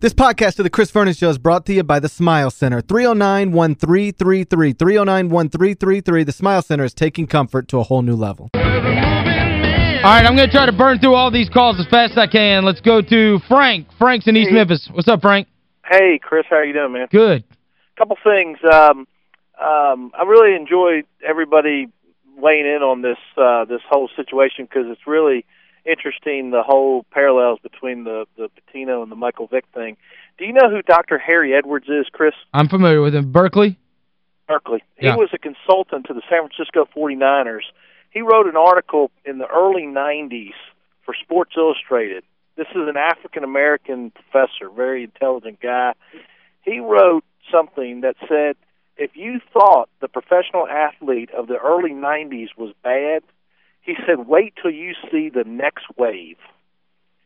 This podcast of the Chris Vernon Show is brought to you by the Smile Center. 309-1333. 309-1333. The Smile Center is taking comfort to a whole new level. All right, I'm going to try to burn through all these calls as fast as I can. Let's go to Frank. Frank's in East Hey. Memphis. What's up, Frank? Hey, Chris, how you doing, man? Good. couple things. Um, um, I really enjoy everybody weighing in on this uh, this whole situation because it's really interesting the whole parallels between the the Pitino and the Michael Vick thing. Do you know who Dr. Harry Edwards is, Chris? I'm familiar with him. Berkeley? Berkeley. Yeah. He was a consultant to the San Francisco 49ers. He wrote an article in the early 90s for Sports Illustrated. This is an African American professor, very intelligent guy. He wrote something that said if you thought the professional athlete of the early 90s was bad, he said wait till you see the next wave.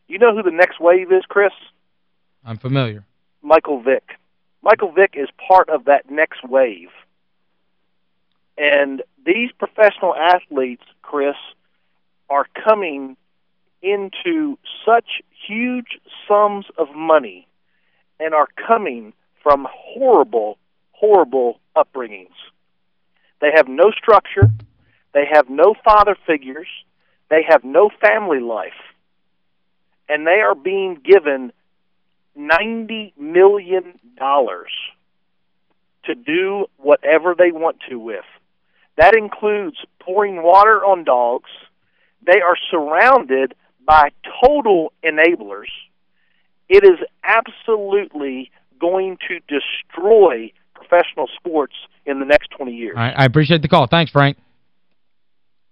You know who the next wave is, Chris? I'm familiar. Michael Vick. Michael Vick is part of that next wave. And these professional athletes, Chris, are coming into such huge sums of money and are coming from horrible, horrible upbringings. They have no structure. They have no father figures. They have no family life. And they are being given $90 million to do whatever they want to with. That includes pouring water on dogs. They are surrounded by total enablers. It is absolutely going to destroy professional sports in the next 20 years. I appreciate the call. Thanks, Frank.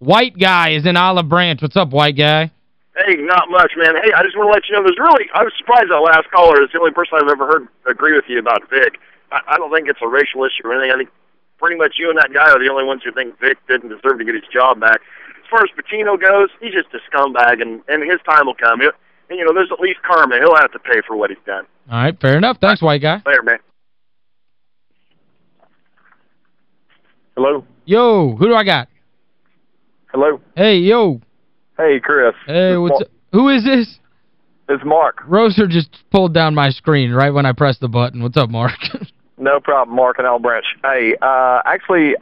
White guy is in Olive Branch. What's up, white guy? Hey, not much, man. Hey, I just want to let you know there's really I was surprised that last caller is the only person I've ever heard agree with you about Vic. I, I don't think it's a racial issue or anything. I think pretty much you and that guy are the only ones who think Vic didn't deserve to get his job back. As far as Pitino goes, he's just a scumbag, and and his time will come. He'll, and you know, there's at least karma. He'll have to pay for what he's done. All right, fair enough. Thanks, white guy. Later, man. Hello? Yo, who do I got? Hello? Hey, yo. Hey, Chris. Hey, what's who is this? It's Mark. Roser just pulled down my screen right when I pressed the button. What's up, Mark? No problem, Mark and Al Branch. Hey, uh, actually,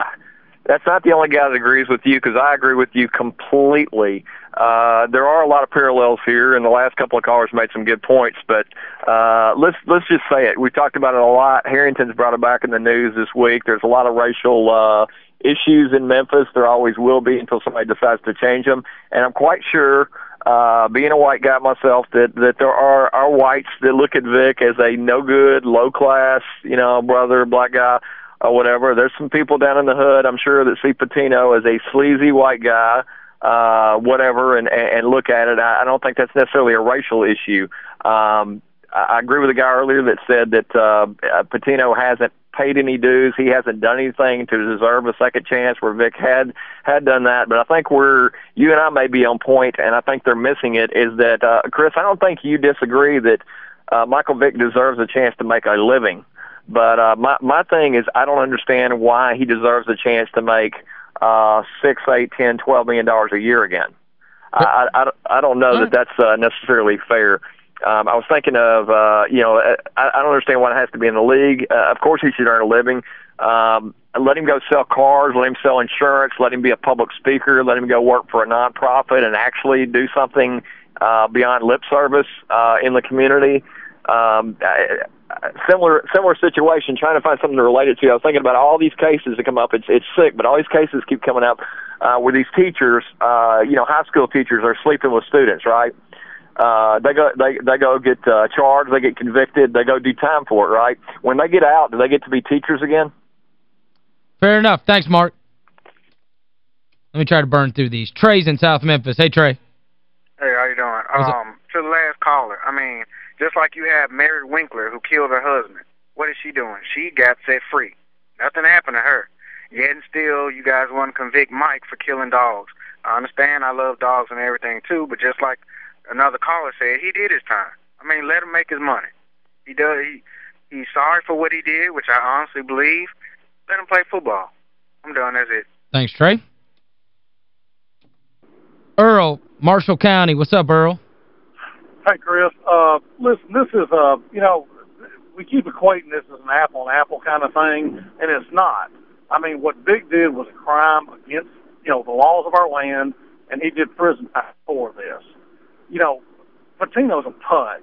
that's not the only guy that agrees with you because I agree with you completely. Uh, there are a lot of parallels here, and the last couple of callers made some good points. But uh, let's let's just say it. We talked about it a lot. Harrington's brought it back in the news this week. There's a lot of racial uh, issues in Memphis. There always will be until somebody decides to change them. And I'm quite sure uh, being a white guy myself, that that there are are whites that look at Vic as a no good, low class, you know, brother, black guy, or whatever. There's some people down in the hood, I'm sure, that see Pitino as a sleazy white guy, uh, whatever, and and look at it. I, don't think that's necessarily a racial issue. Um, I agree with the guy earlier that said that uh, Pitino hasn't paid any dues. He hasn't done anything to deserve a second chance where Vic had had done that. But I think we're you and I may be on point, and I think they're missing it. Is that uh, Chris? I don't think you disagree that uh, Michael Vick deserves a chance to make a living. But uh, my my thing is I don't understand why he deserves a chance to make uh, six, eight, ten, twelve million dollars a year again. I, I, I don't know that that's uh, necessarily fair. Um, I was thinking of, uh, you know, I, I don't understand why it has to be in the league. Uh, of course, he should earn a living. Um, let him go sell cars, let him sell insurance, let him be a public speaker, let him go work for a nonprofit and actually do something uh, beyond lip service uh, in the community. Um, I, similar similar situation, trying to find something to relate it to. I was thinking about all these cases that come up. It's it's sick, but all these cases keep coming up uh, where these teachers, uh, you know, high school teachers are sleeping with students, right? Uh, they go they they go get uh, charged, they get convicted, they go do time for it, right? When they get out, do they get to be teachers again? Fair enough. Thanks, Mark. Let me try to burn through these. Trey's in South Memphis. Hey, Trey. Hey, how you doing? What's up? Um, to the last caller, I mean, just like you have Mary Winkler who killed her husband. What is she doing? She got set free. Nothing happened to her. Yet and still, you guys want to convict Mike for killing dogs. I understand I love dogs and everything too, but just like another caller said, he did his time. I mean, let him make his money. He does. He he's sorry for what he did, which I honestly believe. Let him play football. I'm done. That's it. Thanks, Trey. Earl, Marshall County. What's up, Earl? Hey, Chris. Uh, listen, this is, uh, you know, we keep equating this as an apple and apple kind of thing, and it's not. I mean, what Vic did was a crime against, you know, the laws of our land, and he did prison time for this. You know, Pitino's a putz.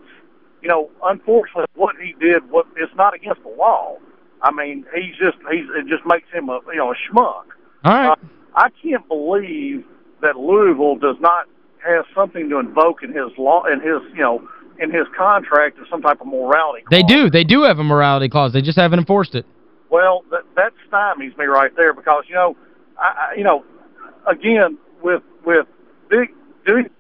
You know, unfortunately, what he did, what it's not against the law. I mean, he's just, he's, it just makes him a, you know, a schmuck. All right. Uh, I can't believe that Louisville does not have something to invoke in his law, in his, you know, in his contract or some type of morality clause. They do. They do have a morality clause. They just haven't enforced it. Well, that that stymies me right there because you know, I, I you know, again with with Vick doing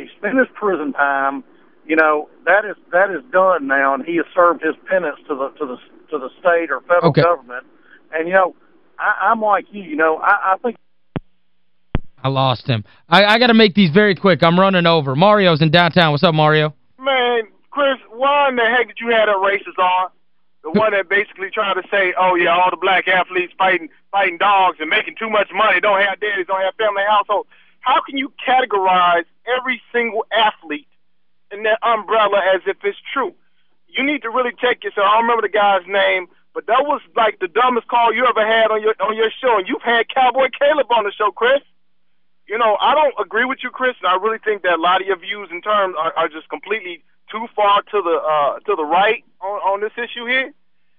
he spent his prison time. You know that is that is done now, and he has served his penance to the to the to the state or federal Okay. government. And you know, I, I'm like you. You know, I, I think I lost him. I, I got to make these very quick. I'm running over. Mario's in downtown. What's up, Mario? Man, Chris, why in the heck did you have that racist on? The one that basically tried to say, oh, yeah, all the black athletes fighting fighting dogs and making too much money, don't have daddies, don't have family household. How can you categorize every single athlete in that umbrella as if it's true? You need to really take yourself. I don't remember the guy's name, but that was like the dumbest call you ever had on your on your show. And you've had Cowboy Caleb on the show, Chris. You know, I don't agree with you, Chris, and I really think that a lot of your views and terms are, are just completely too far to the uh, to the right on, on this issue here.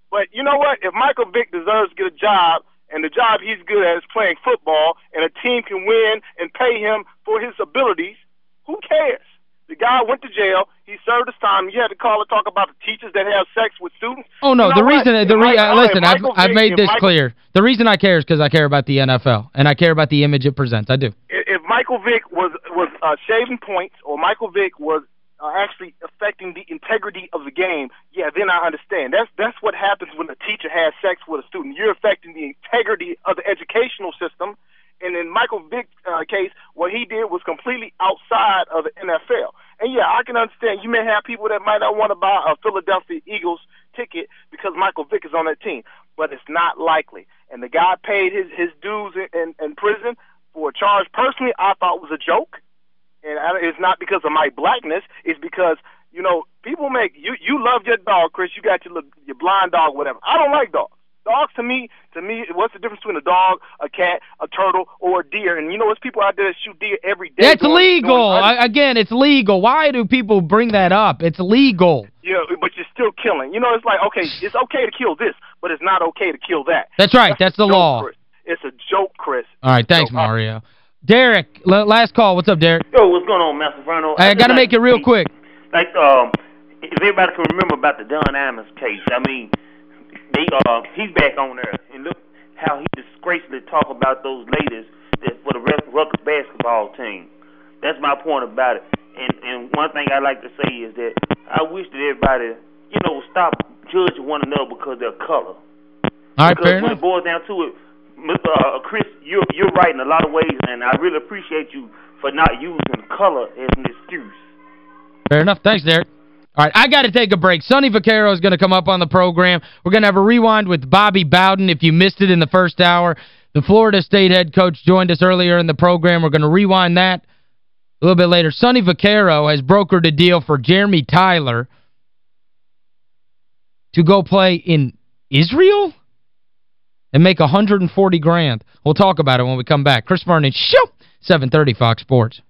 But you know what? If Michael Vick deserves to get a job, and the job he's good at is playing football, and a team can win and pay him for his abilities, who cares? The guy went to jail. He served his time. You had to call and talk about the teachers that have sex with students. Oh, no, You know the reason, the re Mike- uh, listen, I've, I've made this Michael- clear. The reason I care is because I care about the NFL, and I care about the image it presents. I do. if if Michael Vick was was uh, shaving points, or Michael Vick was uh, actually affecting the integrity of the game, yeah, then I understand. That's that's what happens when a teacher has sex with a student. You're affecting the integrity of the educational system. And in Michael Vick's uh, case, what he did was completely outside of the NFL. And yeah, I can understand. You may have people that might not want to buy a Philadelphia Eagles ticket because Michael Vick is on that team, but it's not likely. And the guy paid his his dues in, in, in prison for a charge. Personally, I thought was a joke, and I, it's not because of my blackness. It's because you know people make you you love your dog, Chris. You got your your blind dog, whatever. I don't like dogs. Dogs to me, to me, what's the difference between a dog, a cat, a turtle, or a deer? And you know, there's people out there that shoot deer every day. That's doing- legal. doing- I, again, it's legal. Why do people bring that up? It's legal. Yeah, but you're still killing. You know, it's like okay, it's okay to kill this, but it's not okay to kill that. That's right. That's the joke, law. Chris. It's a joke, Chris. All right, thanks, So, uh, Mario. Derek, last call. What's up, Derek? Yo, what's going on, Master Verno? I got to make it real quick. Like, um, if everybody can remember about the Don Imus case, I mean, they uh, he's back on there, and look how he disgracefully talk about those ladies that for the Rutgers basketball team. That's my point about it. And and one thing I like to say is that I wish that everybody, you know, stop judging one another because of their color. All right, because fair when enough. it boils down to it, Mr. Uh, Chris, you're you're right in a lot of ways, and I really appreciate you for not using color as an excuse. Fair enough. Thanks, Derek. All right, I got to take a break. Sonny Vaccaro is going to come up on the program. We're going to have a rewind with Bobby Bowden if you missed it in the first hour. The Florida State head coach joined us earlier in the program. We're going to rewind that a little bit later. Sonny Vaccaro has brokered a deal for Jeremy Tyler to go play in Israel and make 140 grand. We'll talk about it when we come back. Chris Vernon, show 730 Fox Sports.